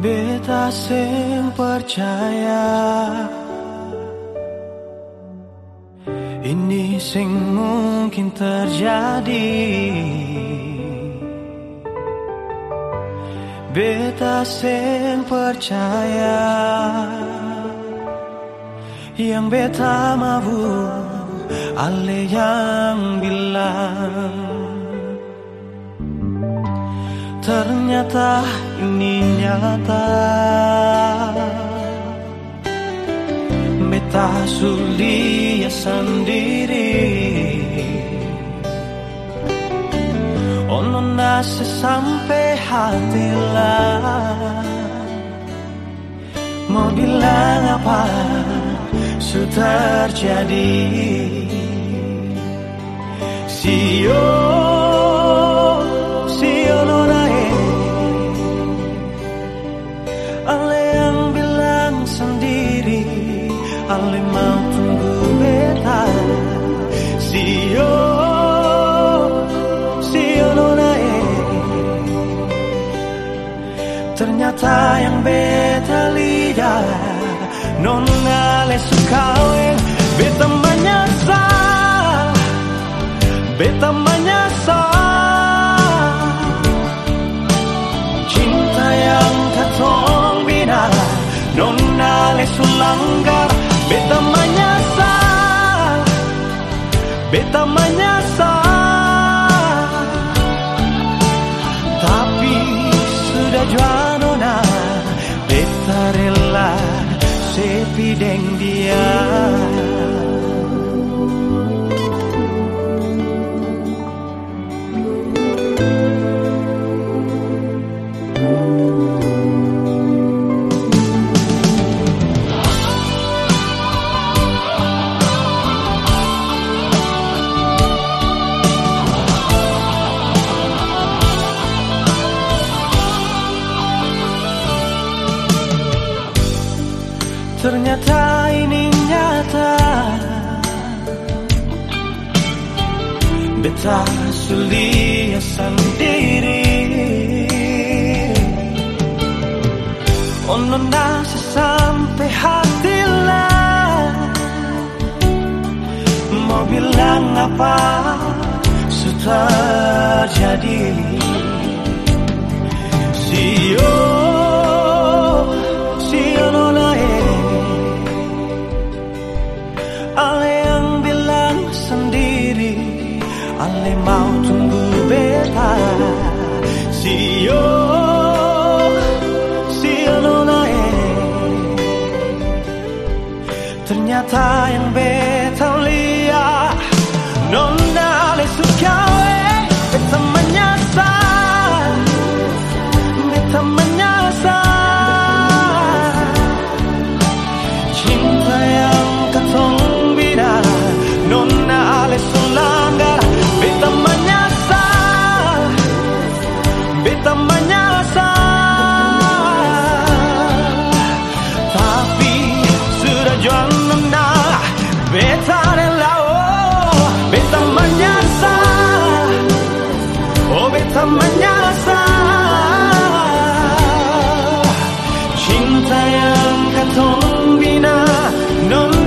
Beta sing percaya. Ini sing mungkin terjadi Beta sing percaya Yang beta mau Ale yang bilang. Ternyata ini nyata. Beta sulia sendiri Nasi sampai hati lah. Mau bilang apa sudah terjadi? Sio Ternyata yang beta lihat Nona le sukawin Beta menyesal Beta menyesal. Cinta yang katong bina Nona le sulanggar. Beta menyesal Beta menyesal đèn đìa. Ternyata ini nyata. Beta sulia sendiri. Ono nasi sampai hati lah Mau bilang apa? Sudah jadi Ale mau tunggu beta. Sio Sio nona Ternyata yang beta lihat Nona le suka 사양 같은 비나 넌